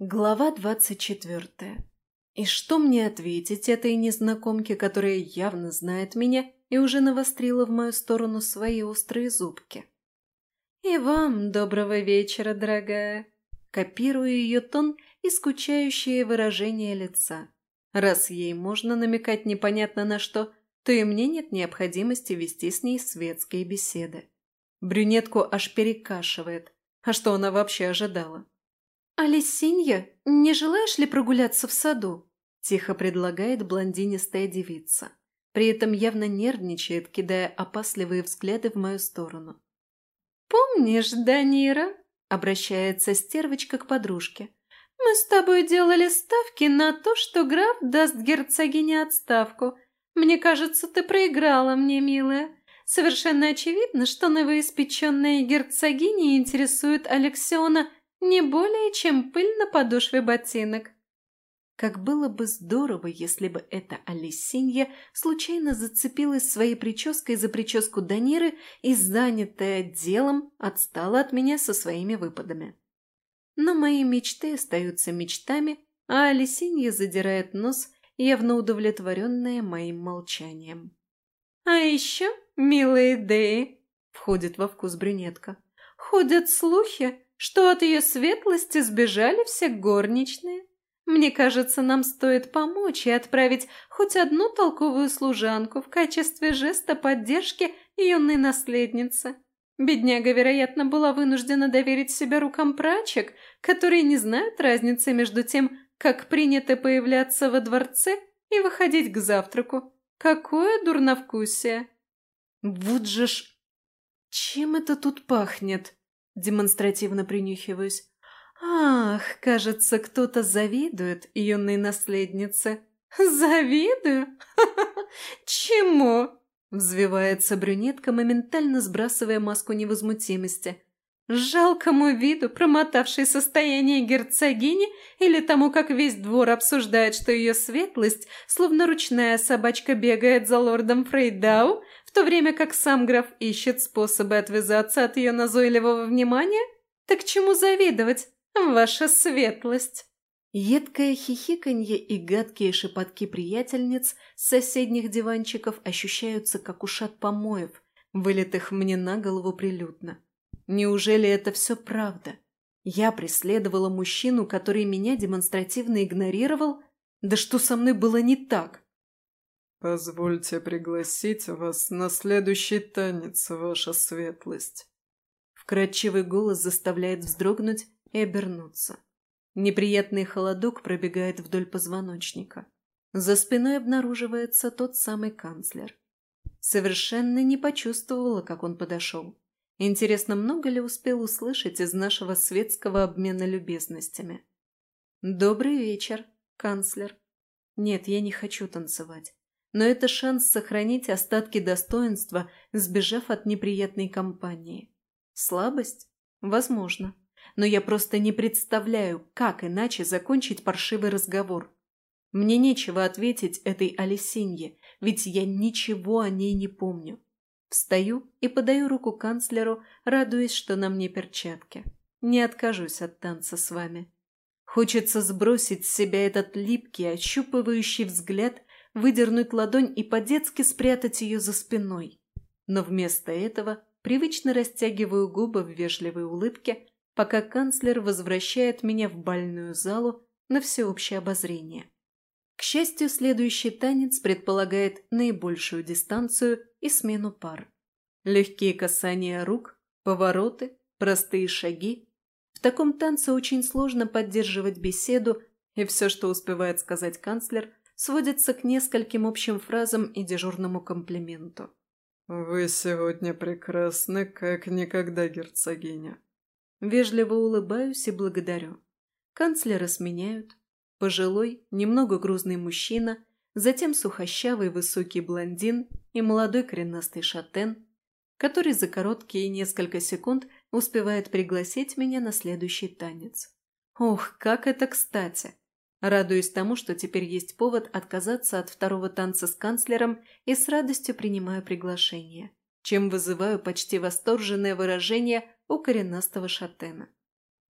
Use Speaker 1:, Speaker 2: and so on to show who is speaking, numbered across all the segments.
Speaker 1: Глава двадцать четвертая. И что мне ответить этой незнакомке, которая явно знает меня и уже навострила в мою сторону свои острые зубки? «И вам доброго вечера, дорогая!» Копирую ее тон и скучающее выражение лица. Раз ей можно намекать непонятно на что, то и мне нет необходимости вести с ней светские беседы. Брюнетку аж перекашивает. А что она вообще ожидала? «Алисинья, не желаешь ли прогуляться в саду?» – тихо предлагает блондинистая девица. При этом явно нервничает, кидая опасливые взгляды в мою сторону. «Помнишь, Данира?» – обращается стервочка к подружке. «Мы с тобой делали ставки на то, что граф даст герцогине отставку. Мне кажется, ты проиграла мне, милая. Совершенно очевидно, что новоиспеченная герцогиня интересует Алексеона – не более, чем пыль на подошве ботинок. Как было бы здорово, если бы эта Алисинья случайно зацепилась своей прической за прическу Даниры и, занятая делом, отстала от меня со своими выпадами. Но мои мечты остаются мечтами, а Алисинья задирает нос, явно удовлетворенная моим молчанием. «А еще, милые Деи!» — входит во вкус брюнетка. «Ходят слухи, что от ее светлости сбежали все горничные. Мне кажется, нам стоит помочь и отправить хоть одну толковую служанку в качестве жеста поддержки юной наследницы. Бедняга, вероятно, была вынуждена доверить себя рукам прачек, которые не знают разницы между тем, как принято появляться во дворце и выходить к завтраку. Какое дурновкусие! Вот же ж... Чем это тут пахнет? Демонстративно принюхиваюсь. «Ах, кажется, кто-то завидует юной наследнице». «Завидую? Чему?» Взвивается брюнетка, моментально сбрасывая маску невозмутимости. Жалкому виду, промотавшей состояние герцогини, или тому, как весь двор обсуждает, что ее светлость, словно ручная собачка, бегает за лордом Фрейдау, в то время как сам граф ищет способы отвязаться от ее назойливого внимания? Так чему завидовать, ваша светлость? Едкое хихиканье и гадкие шепотки приятельниц с соседних диванчиков ощущаются, как ушат помоев, вылитых мне на голову прилюдно. Неужели это все правда? Я преследовала мужчину, который меня демонстративно игнорировал? Да что со мной было не так?
Speaker 2: «Позвольте пригласить вас на следующий танец, ваша светлость».
Speaker 1: Вкрадчивый голос заставляет вздрогнуть и обернуться. Неприятный холодок пробегает вдоль позвоночника. За спиной обнаруживается тот самый канцлер. Совершенно не почувствовала, как он подошел. Интересно, много ли успел услышать из нашего светского обмена любезностями? «Добрый вечер, канцлер». Нет, я не хочу танцевать но это шанс сохранить остатки достоинства, сбежав от неприятной компании. Слабость? Возможно. Но я просто не представляю, как иначе закончить паршивый разговор. Мне нечего ответить этой Алисинье, ведь я ничего о ней не помню. Встаю и подаю руку канцлеру, радуясь, что на мне перчатки. Не откажусь от танца с вами. Хочется сбросить с себя этот липкий, ощупывающий взгляд выдернуть ладонь и по-детски спрятать ее за спиной. Но вместо этого привычно растягиваю губы в вежливой улыбке, пока канцлер возвращает меня в бальную залу на всеобщее обозрение. К счастью, следующий танец предполагает наибольшую дистанцию и смену пар. Легкие касания рук, повороты, простые шаги. В таком танце очень сложно поддерживать беседу, и все, что успевает сказать канцлер, сводится к нескольким общим фразам и дежурному комплименту.
Speaker 2: «Вы сегодня прекрасны, как никогда, герцогиня».
Speaker 1: Вежливо улыбаюсь и благодарю. Канцлера сменяют. Пожилой, немного грузный мужчина, затем сухощавый высокий блондин и молодой коренастый шатен, который за короткие несколько секунд успевает пригласить меня на следующий танец. Ох, как это кстати! Радуюсь тому, что теперь есть повод отказаться от второго танца с канцлером и с радостью принимаю приглашение, чем вызываю почти восторженное выражение у коренастого шатена.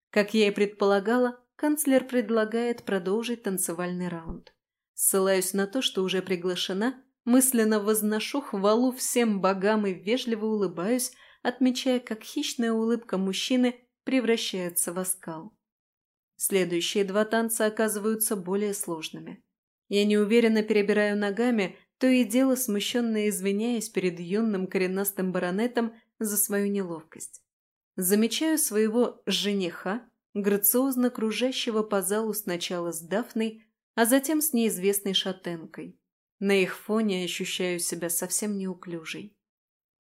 Speaker 1: Как я и предполагала, канцлер предлагает продолжить танцевальный раунд. Ссылаюсь на то, что уже приглашена, мысленно возношу хвалу всем богам и вежливо улыбаюсь, отмечая, как хищная улыбка мужчины превращается в оскал. Следующие два танца оказываются более сложными. Я неуверенно перебираю ногами, то и дело смущенно извиняясь перед юным коренастым баронетом за свою неловкость. Замечаю своего жениха, грациозно кружащего по залу сначала с Дафной, а затем с неизвестной шатенкой. На их фоне ощущаю себя совсем неуклюжей.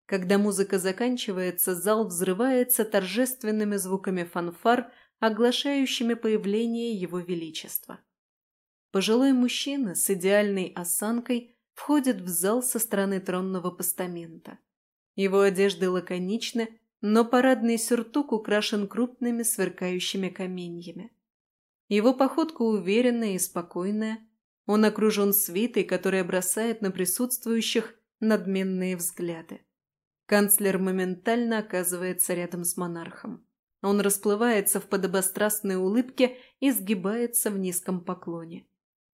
Speaker 1: Когда музыка заканчивается, зал взрывается торжественными звуками фанфар, оглашающими появление его величества. Пожилой мужчина с идеальной осанкой входит в зал со стороны тронного постамента. Его одежды лаконичны, но парадный сюртук украшен крупными сверкающими каменьями. Его походка уверенная и спокойная. Он окружен свитой, которая бросает на присутствующих надменные взгляды. Канцлер моментально оказывается рядом с монархом. Он расплывается в подобострастной улыбке и сгибается в низком поклоне.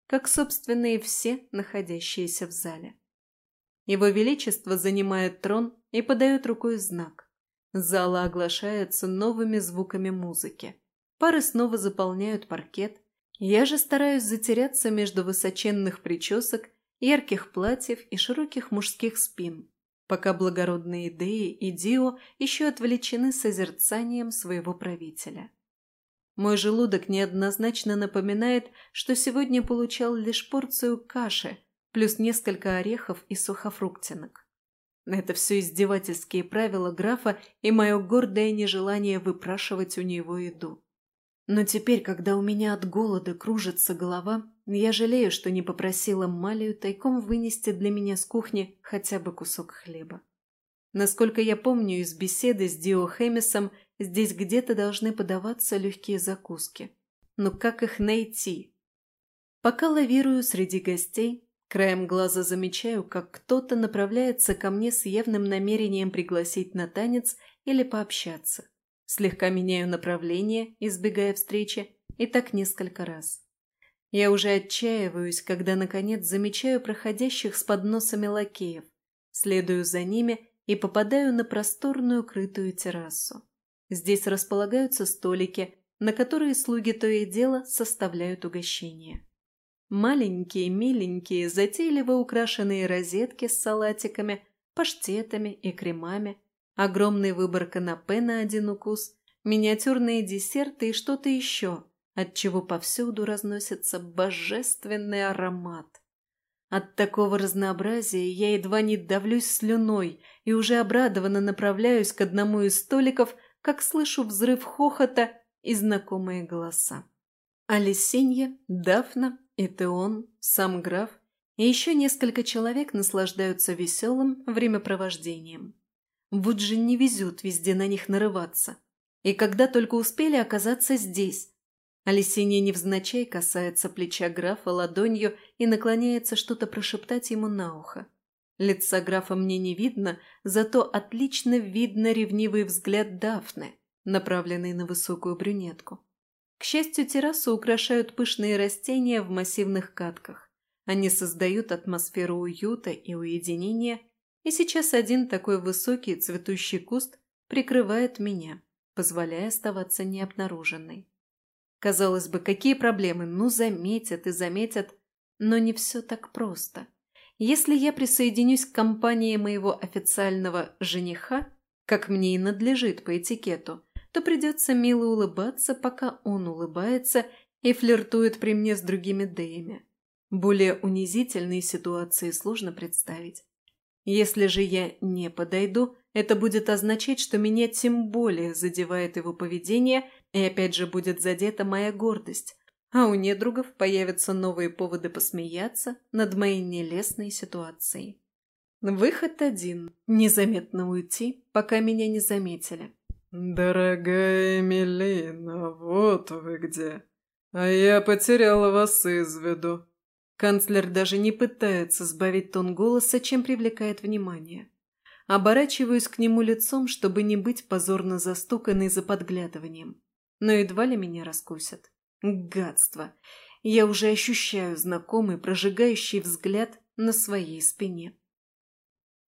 Speaker 1: Как, собственно, и все, находящиеся в зале. Его Величество занимает трон и подает рукой знак. Зала оглашается новыми звуками музыки. Пары снова заполняют паркет. Я же стараюсь затеряться между высоченных причесок, ярких платьев и широких мужских спин, пока благородные Деи и Дио еще отвлечены созерцанием своего правителя. Мой желудок неоднозначно напоминает, что сегодня получал лишь порцию каши – плюс несколько орехов и сухофруктинок. Это все издевательские правила графа и мое гордое нежелание выпрашивать у него еду. Но теперь, когда у меня от голода кружится голова, я жалею, что не попросила Малию тайком вынести для меня с кухни хотя бы кусок хлеба. Насколько я помню из беседы с Дио Хемисом, здесь где-то должны подаваться легкие закуски. Но как их найти? Пока лавирую среди гостей, Краем глаза замечаю, как кто-то направляется ко мне с явным намерением пригласить на танец или пообщаться. Слегка меняю направление, избегая встречи, и так несколько раз. Я уже отчаиваюсь, когда, наконец, замечаю проходящих с подносами лакеев, следую за ними и попадаю на просторную крытую террасу. Здесь располагаются столики, на которые слуги то и дело составляют угощение. Маленькие, миленькие, затейливо украшенные розетки с салатиками, паштетами и кремами, огромный выбор канапе на один укус, миниатюрные десерты и что-то еще, от чего повсюду разносится божественный аромат. От такого разнообразия я едва не давлюсь слюной и уже обрадованно направляюсь к одному из столиков, как слышу взрыв хохота и знакомые голоса. Алисинья, Дафна и Теон, сам граф и еще несколько человек наслаждаются веселым времяпровождением. Вот же не везет везде на них нарываться. И когда только успели оказаться здесь. Алисиния невзначай касается плеча графа ладонью и наклоняется что-то прошептать ему на ухо. Лица графа мне не видно, зато отлично видно ревнивый взгляд Дафны, направленный на высокую брюнетку. К счастью, террасу украшают пышные растения в массивных катках. Они создают атмосферу уюта и уединения, и сейчас один такой высокий цветущий куст прикрывает меня, позволяя оставаться необнаруженной. Казалось бы, какие проблемы? Ну, заметят и заметят. Но не все так просто. Если я присоединюсь к компании моего официального жениха, как мне и надлежит по этикету, то придется мило улыбаться, пока он улыбается и флиртует при мне с другими Дэями. Более унизительные ситуации сложно представить. Если же я не подойду, это будет означать, что меня тем более задевает его поведение, и опять же будет задета моя гордость, а у недругов появятся новые поводы посмеяться над моей нелестной ситуацией. Выход один – незаметно уйти, пока меня не заметили.
Speaker 2: «Дорогая Мелина, вот вы где. А я потеряла вас из виду».
Speaker 1: Канцлер даже не пытается сбавить тон голоса, чем привлекает внимание. Оборачиваюсь к нему лицом, чтобы не быть позорно застуканной за подглядыванием. Но едва ли меня раскусят. Гадство! Я уже ощущаю знакомый прожигающий взгляд на своей спине.